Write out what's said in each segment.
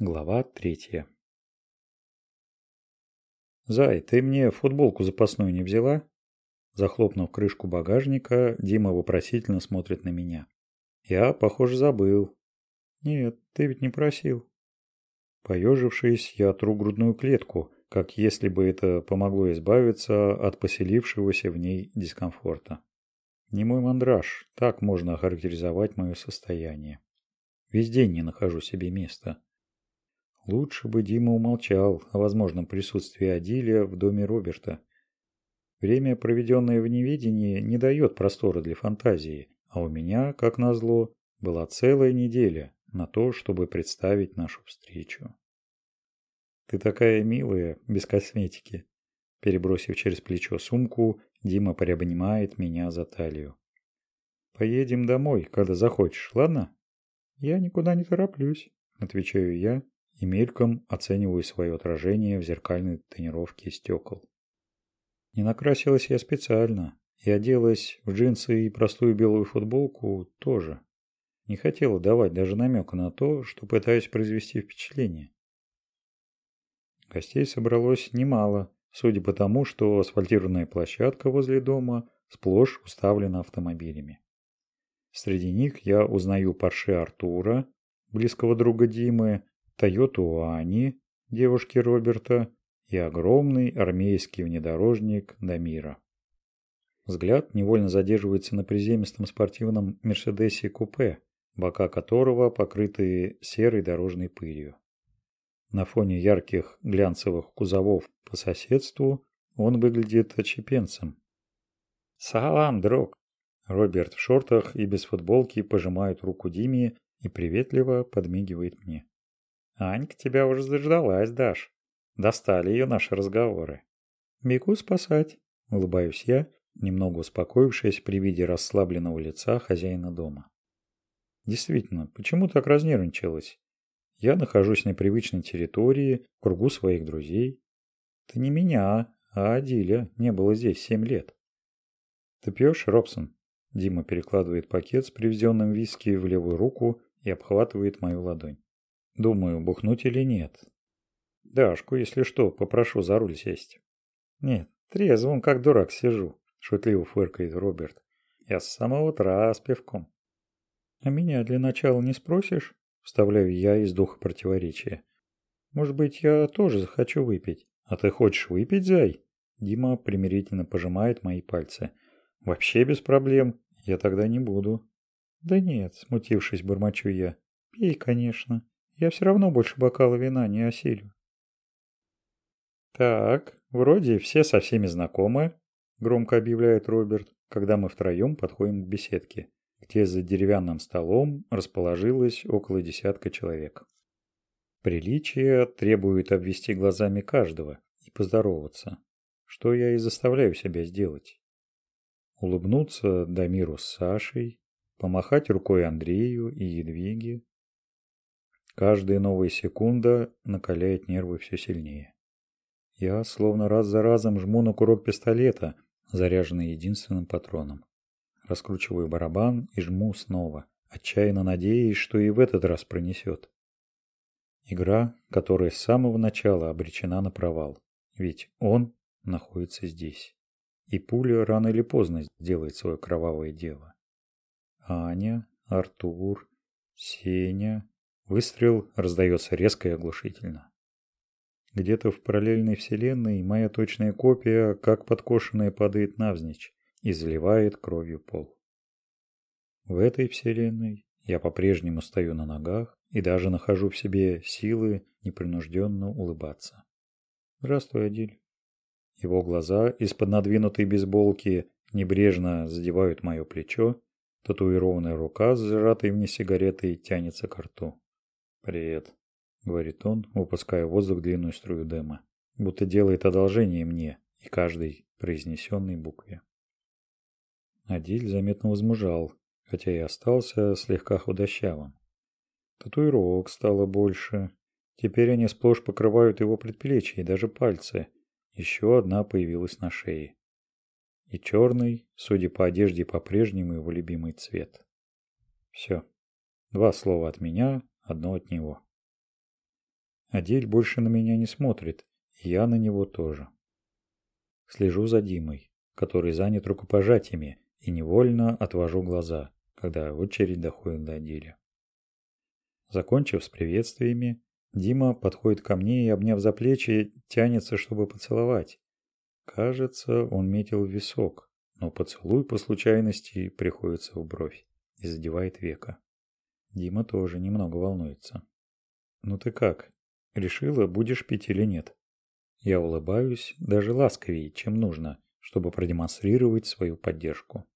Глава третья. «Зай, ты мне футболку запасную не взяла?» Захлопнув крышку багажника, Дима вопросительно смотрит на меня. «Я, похоже, забыл». «Нет, ты ведь не просил». Поежившись, я тру грудную клетку, как если бы это помогло избавиться от поселившегося в ней дискомфорта. Не мой мандраж, так можно охарактеризовать мое состояние. Весь день не нахожу себе места. Лучше бы Дима умолчал о возможном присутствии Адилия в доме Роберта. Время, проведенное в неведении, не дает простора для фантазии, а у меня, как назло, была целая неделя на то, чтобы представить нашу встречу. «Ты такая милая, без косметики». Перебросив через плечо сумку, Дима приобнимает меня за талию. «Поедем домой, когда захочешь, ладно?» «Я никуда не тороплюсь», — отвечаю я, и мельком оцениваю свое отражение в зеркальной тонировке стекол. Не накрасилась я специально и оделась в джинсы и простую белую футболку тоже. Не хотела давать даже намека на то, что пытаюсь произвести впечатление. Гостей собралось немало, судя по тому, что асфальтированная площадка возле дома сплошь уставлена автомобилями. Среди них я узнаю Порше Артура, близкого друга Димы, Тойоту Ани, девушки Роберта, и огромный армейский внедорожник Дамира. Взгляд невольно задерживается на приземистом спортивном Мерседесе купе, бока которого покрыты серой дорожной пылью. На фоне ярких глянцевых кузовов по соседству он выглядит отщепенцем. «Салам, друг!» Роберт в шортах и без футболки пожимает руку Диме и приветливо подмигивает мне. Анька тебя уже заждалась, Даш. Достали ее наши разговоры. Бегу спасать, улыбаюсь я, немного успокоившись при виде расслабленного лица хозяина дома. Действительно, почему так разнервничалась? Я нахожусь на привычной территории, в кругу своих друзей. Ты не меня, а Адиля не было здесь семь лет. Ты пьешь, Робсон? Дима перекладывает пакет с привезенным виски в левую руку и обхватывает мою ладонь. Думаю, бухнуть или нет. Дашку, если что, попрошу за руль сесть. Нет, трезвым, как дурак, сижу, шутливо фыркает Роберт. Я с самого утра с пивком. А меня для начала не спросишь? Вставляю я из духа противоречия. Может быть, я тоже захочу выпить. А ты хочешь выпить, зай? Дима примирительно пожимает мои пальцы. Вообще без проблем. Я тогда не буду. Да нет, смутившись, бормочу я. Пей, конечно. Я все равно больше бокала вина не осилю. Так, вроде все со всеми знакомы, громко объявляет Роберт, когда мы втроем подходим к беседке, где за деревянным столом расположилось около десятка человек. Приличие требует обвести глазами каждого и поздороваться, что я и заставляю себя сделать. Улыбнуться Дамиру с Сашей, помахать рукой Андрею и Едвиге, Каждая новая секунда накаляет нервы все сильнее. Я словно раз за разом жму на курок пистолета, заряженный единственным патроном. Раскручиваю барабан и жму снова, отчаянно надеясь, что и в этот раз пронесет. Игра, которая с самого начала обречена на провал. Ведь он находится здесь. И пуля рано или поздно сделает свое кровавое дело. Аня, Артур, Сеня, Выстрел раздается резко и оглушительно. Где-то в параллельной вселенной моя точная копия, как подкошенная, падает навзничь и заливает кровью пол. В этой вселенной я по-прежнему стою на ногах и даже нахожу в себе силы непринужденно улыбаться. Здравствуй, Адиль. Его глаза из-под надвинутой бейсболки небрежно задевают мое плечо, татуированная рука с сжатой мне сигаретой тянется к рту. «Привет», — говорит он, выпуская воздух длинную струю дыма, будто делает одолжение мне и каждой произнесенной букве. Адиль заметно возмужал, хотя и остался слегка худощавым. Татуировок стало больше. Теперь они сплошь покрывают его предплечья и даже пальцы. Еще одна появилась на шее. И черный, судя по одежде, по-прежнему его любимый цвет. Все. Два слова от меня, одно от него. Адель больше на меня не смотрит, и я на него тоже. Слежу за Димой, который занят рукопожатиями, и невольно отвожу глаза, когда очередь доходит до Адели. Закончив с приветствиями, Дима подходит ко мне и, обняв за плечи, тянется, чтобы поцеловать. Кажется, он метил в висок, но поцелуй по случайности приходится в бровь и задевает века. Дима тоже немного волнуется. «Ну ты как? Решила, будешь пить или нет?» Я улыбаюсь даже ласковее, чем нужно, чтобы продемонстрировать свою поддержку.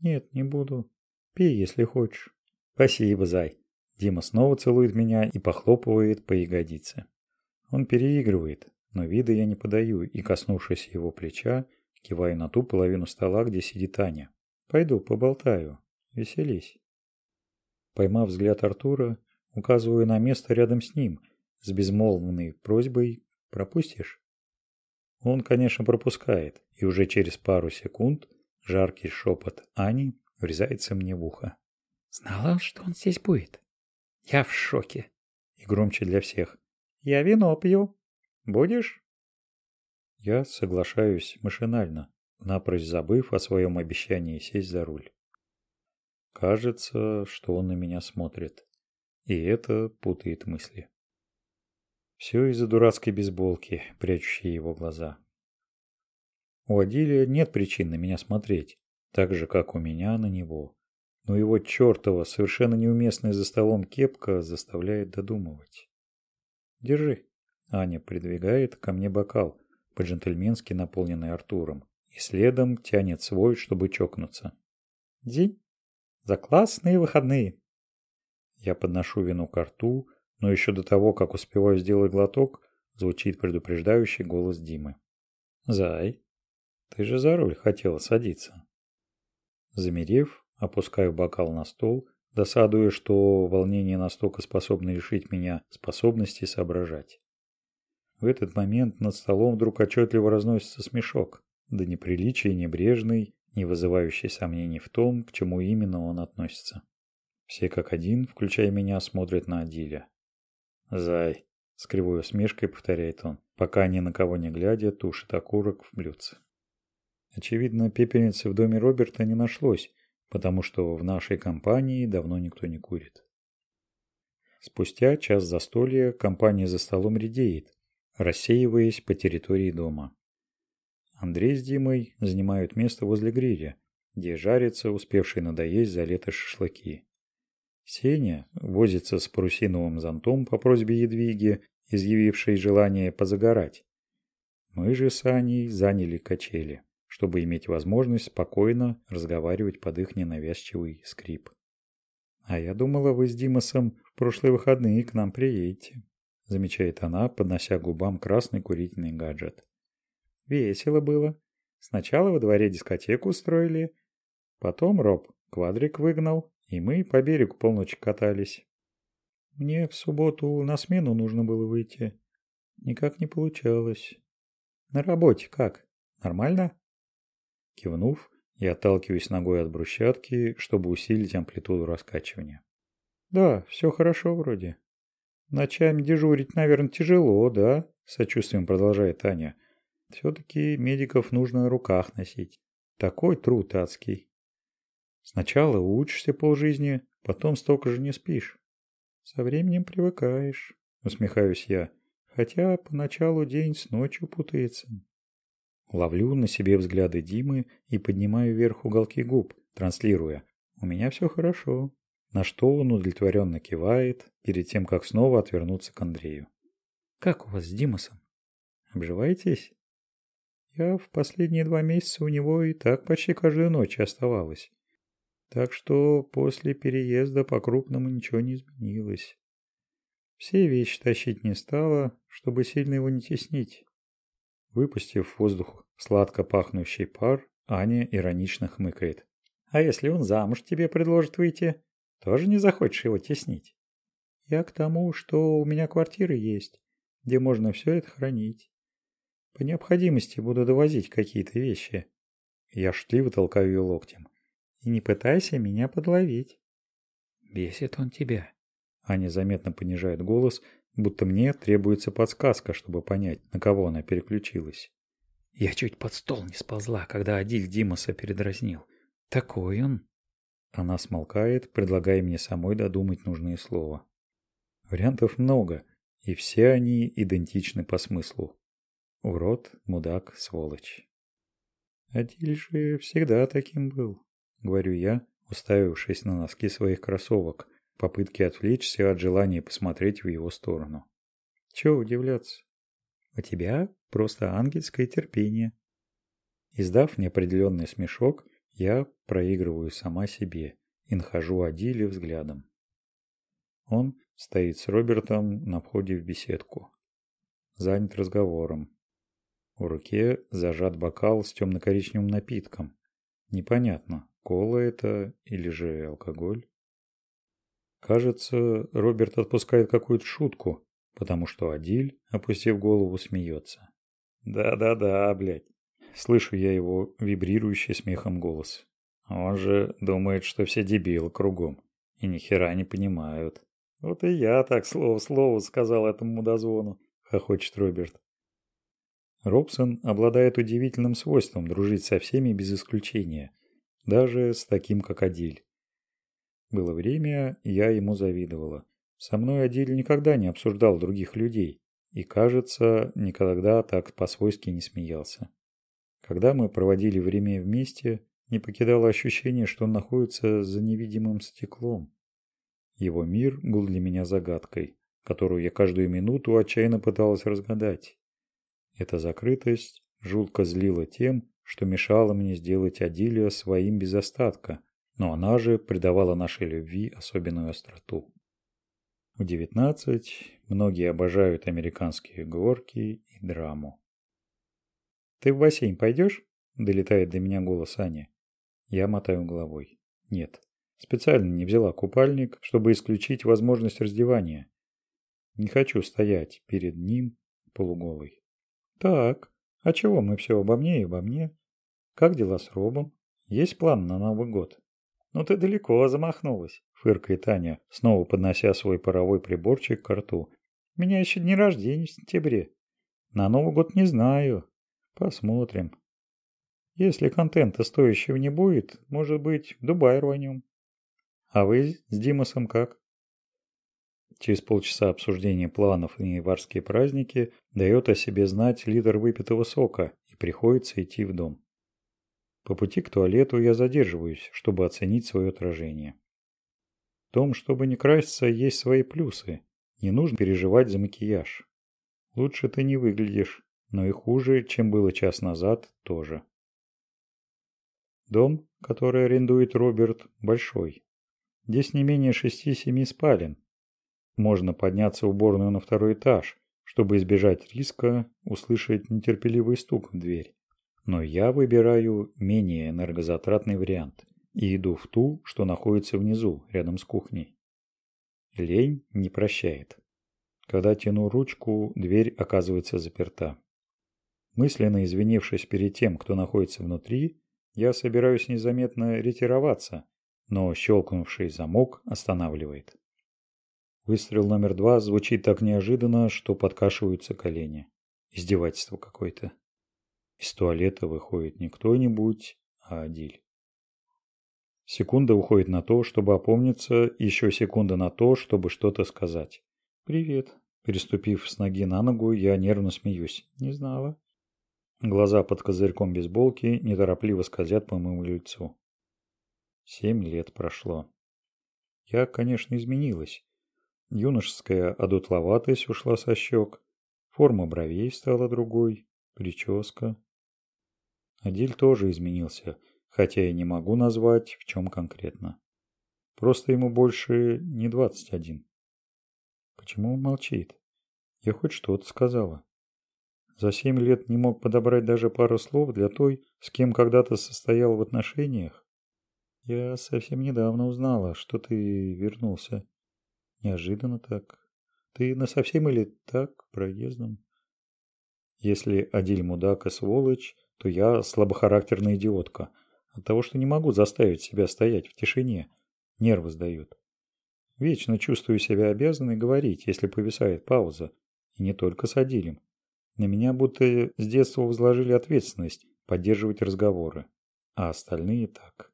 «Нет, не буду. Пей, если хочешь». «Спасибо, зай». Дима снова целует меня и похлопывает по ягодице. Он переигрывает, но вида я не подаю и, коснувшись его плеча, киваю на ту половину стола, где сидит Аня. «Пойду поболтаю. Веселись». Поймав взгляд Артура, указываю на место рядом с ним, с безмолвной просьбой «пропустишь?». Он, конечно, пропускает, и уже через пару секунд жаркий шепот Ани врезается мне в ухо. «Знала, что он здесь будет?» «Я в шоке!» И громче для всех. «Я вино пью. Будешь?» Я соглашаюсь машинально, напрочь забыв о своем обещании сесть за руль. Кажется, что он на меня смотрит, и это путает мысли. Все из-за дурацкой бейсболки, прячущей его глаза. У Адилия нет причин на меня смотреть, так же, как у меня на него. Но его чертова, совершенно неуместная за столом кепка заставляет додумывать. «Держи». Аня придвигает ко мне бокал, по-джентльменски наполненный Артуром, и следом тянет свой, чтобы чокнуться. «День? За классные выходные!» Я подношу вино к рту, но еще до того, как успеваю сделать глоток, звучит предупреждающий голос Димы. «Зай, ты же за руль хотела садиться». Замерев, опускаю бокал на стол, досадуя, что волнение настолько способно лишить меня способности соображать. В этот момент над столом вдруг отчетливо разносится смешок, да неприличий небрежный, не вызывающий сомнений в том, к чему именно он относится. Все как один, включая меня, смотрят на Адиля. «Зай», — с кривой усмешкой повторяет он, пока ни на кого не глядя, тушит окурок в блюдце. Очевидно, пепельницы в доме Роберта не нашлось, потому что в нашей компании давно никто не курит. Спустя час застолья компания за столом редеет, рассеиваясь по территории дома. Андрей с Димой занимают место возле гриля, где жарятся успевшие надоесть за лето шашлыки. Сеня возится с парусиновым зонтом по просьбе Едвиги, изъявившей желание позагорать. Мы же с Аней заняли качели, чтобы иметь возможность спокойно разговаривать под их ненавязчивый скрип. «А я думала, вы с Димасом в прошлые выходные к нам приедете», замечает она, поднося губам красный курительный гаджет. «Весело было. Сначала во дворе дискотеку устроили, потом Роб квадрик выгнал, и мы по берегу полночи катались. Мне в субботу на смену нужно было выйти. Никак не получалось. На работе как? Нормально? Кивнув, я отталкиваюсь ногой от брусчатки, чтобы усилить амплитуду раскачивания. Да, все хорошо вроде. Ночами дежурить, наверное, тяжело, да? Сочувствием продолжает Таня. Все-таки медиков нужно на руках носить. Такой труд адский. Сначала учишься полжизни, потом столько же не спишь. Со временем привыкаешь, усмехаюсь я, хотя поначалу день с ночью путается. Ловлю на себе взгляды Димы и поднимаю вверх уголки губ, транслируя «У меня все хорошо», на что он удовлетворенно кивает, перед тем, как снова отвернуться к Андрею. «Как у вас с Димасом? Обживаетесь?» Я в последние два месяца у него и так почти каждую ночь оставалась. Так что после переезда по-крупному ничего не изменилось. Все вещи тащить не стало, чтобы сильно его не теснить. Выпустив в воздух сладко пахнущий пар, Аня иронично хмыкает. «А если он замуж тебе предложит выйти, тоже не захочешь его теснить?» «Я к тому, что у меня квартира есть, где можно все это хранить. По необходимости буду довозить какие-то вещи». Я шутливо толкаю ее локтем и не пытайся меня подловить. Бесит он тебя. Аня заметно понижает голос, будто мне требуется подсказка, чтобы понять, на кого она переключилась. Я чуть под стол не сползла, когда Адиль Димаса передразнил. Такой он. Она смолкает, предлагая мне самой додумать нужные слова. Вариантов много, и все они идентичны по смыслу. Урод, мудак, сволочь. Адиль же всегда таким был, говорю я, уставившись на носки своих кроссовок, попытки отвлечься от желания посмотреть в его сторону. Чего удивляться? У тебя просто ангельское терпение. Издав неопределенный смешок, я проигрываю сама себе и нахожу Адиле взглядом. Он стоит с Робертом на входе в беседку. Занят разговором. В руке зажат бокал с темно-коричневым напитком. Непонятно, кола это или же алкоголь. Кажется, Роберт отпускает какую-то шутку, потому что Адиль, опустив голову, смеется. «Да-да-да, блядь!» Слышу я его вибрирующий смехом голос. Он же думает, что все дебилы кругом и ни хера не понимают. Вот и я так слово слово сказал этому мудозвону, хохочет Роберт. Робсон обладает удивительным свойством дружить со всеми без исключения, даже с таким, как Адиль. Было время, я ему завидовала. Со мной Адиль никогда не обсуждал других людей и, кажется, никогда так по-свойски не смеялся. Когда мы проводили время вместе, не покидало ощущение, что он находится за невидимым стеклом. Его мир был для меня загадкой, которую я каждую минуту отчаянно пыталась разгадать. Эта закрытость жутко злила тем, что мешала мне сделать Адилия своим без остатка, но она же придавала нашей любви особенную остроту. В девятнадцать многие обожают американские горки и драму. «Ты в бассейн пойдешь?» – долетает до меня голос Ани. Я мотаю головой. «Нет, Специально не взяла купальник, чтобы исключить возможность раздевания. Не хочу стоять перед ним полуголой. Так, а чего мы все обо мне и обо мне? Как дела с Робом? Есть план на Новый год? Ну ты далеко замахнулась, фыркает Таня, снова поднося свой паровой приборчик к рту. Меня еще дни рождения в сентябре. На Новый год не знаю. Посмотрим. Если контента стоящего не будет, может быть, в Дубай рванем. А вы с Димасом как? Через полчаса обсуждения планов на январские праздники дает о себе знать литр выпитого сока и приходится идти в дом. По пути к туалету я задерживаюсь, чтобы оценить свое отражение. В том, чтобы не краситься, есть свои плюсы. Не нужно переживать за макияж. Лучше ты не выглядишь, но и хуже, чем было час назад, тоже. Дом, который арендует Роберт, большой. Здесь не менее шести-семи спален. Можно подняться в уборную на второй этаж, чтобы избежать риска услышать нетерпеливый стук в дверь. Но я выбираю менее энергозатратный вариант и иду в ту, что находится внизу, рядом с кухней. Лень не прощает. Когда тяну ручку, дверь оказывается заперта. Мысленно извинившись перед тем, кто находится внутри, я собираюсь незаметно ретироваться, но щелкнувший замок останавливает. Выстрел номер два звучит так неожиданно, что подкашиваются колени. Издевательство какое-то. Из туалета выходит не кто-нибудь, а Адиль. Секунда уходит на то, чтобы опомниться, еще секунда на то, чтобы что-то сказать. «Привет». Переступив с ноги на ногу, я нервно смеюсь. «Не знала». Глаза под козырьком бейсболки неторопливо скользят по моему лицу. Семь лет прошло. Я, конечно, изменилась. Юношеская одутловатость ушла со щек, форма бровей стала другой, прическа. Адиль тоже изменился, хотя я не могу назвать, в чем конкретно. Просто ему больше не двадцать один. Почему он молчит? Я хоть что-то сказала. За семь лет не мог подобрать даже пару слов для той, с кем когда-то состоял в отношениях. Я совсем недавно узнала, что ты вернулся. Неожиданно так. Ты насовсем или так, проездом? Если Адиль мудак и сволочь, то я слабохарактерная идиотка. От того, что не могу заставить себя стоять в тишине. Нервы сдают. Вечно чувствую себя обязанной говорить, если повисает пауза. И не только с Адилем. На меня будто с детства возложили ответственность поддерживать разговоры. А остальные так.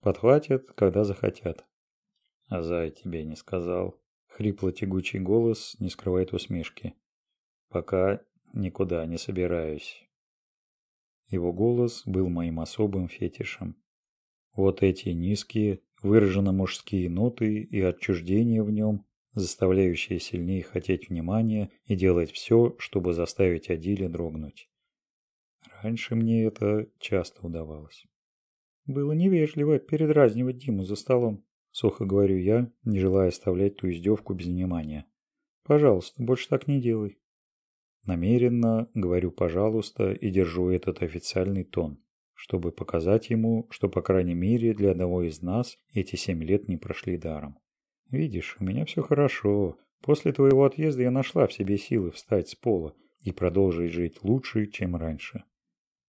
Подхватят, когда захотят. А Зай тебе не сказал. Хрипло-тягучий голос не скрывает усмешки. Пока никуда не собираюсь. Его голос был моим особым фетишем. Вот эти низкие, выраженно мужские ноты и отчуждение в нем, заставляющие сильнее хотеть внимания и делать все, чтобы заставить Адиля дрогнуть. Раньше мне это часто удавалось. Было невежливо передразнивать Диму за столом. Сухо говорю я, не желая оставлять ту издевку без внимания. Пожалуйста, больше так не делай. Намеренно говорю «пожалуйста» и держу этот официальный тон, чтобы показать ему, что, по крайней мере, для одного из нас эти семь лет не прошли даром. Видишь, у меня все хорошо. После твоего отъезда я нашла в себе силы встать с пола и продолжить жить лучше, чем раньше.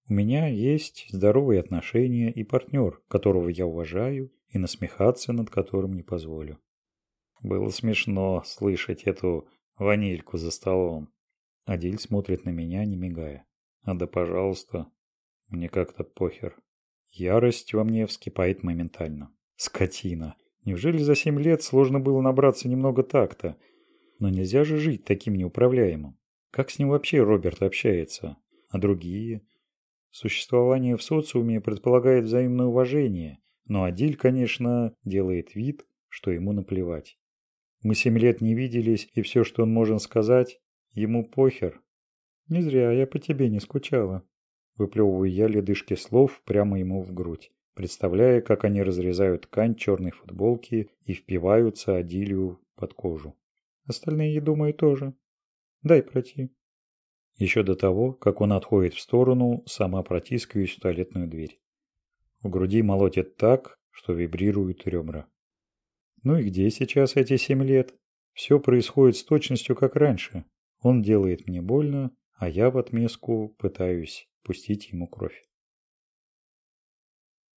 У меня есть здоровые отношения и партнер, которого я уважаю и насмехаться над которым не позволю. Было смешно слышать эту ванильку за столом. Адиль смотрит на меня, не мигая. А да пожалуйста, мне как-то похер. Ярость во мне вскипает моментально. Скотина. Неужели за семь лет сложно было набраться немного такта? Но нельзя же жить таким неуправляемым. Как с ним вообще Роберт общается? А другие? Существование в социуме предполагает взаимное уважение, но Адиль, конечно, делает вид, что ему наплевать. Мы семь лет не виделись, и все, что он может сказать, ему похер. Не зря я по тебе не скучала. Выплевываю я ледышки слов прямо ему в грудь, представляя, как они разрезают ткань черной футболки и впиваются Адилию под кожу. Остальные, я думаю, тоже. Дай пройти. Еще до того, как он отходит в сторону, сама протискиваюсь в туалетную дверь. В груди молотит так, что вибрируют ребра. Ну и где сейчас эти семь лет? Все происходит с точностью, как раньше. Он делает мне больно, а я в отместку пытаюсь пустить ему кровь.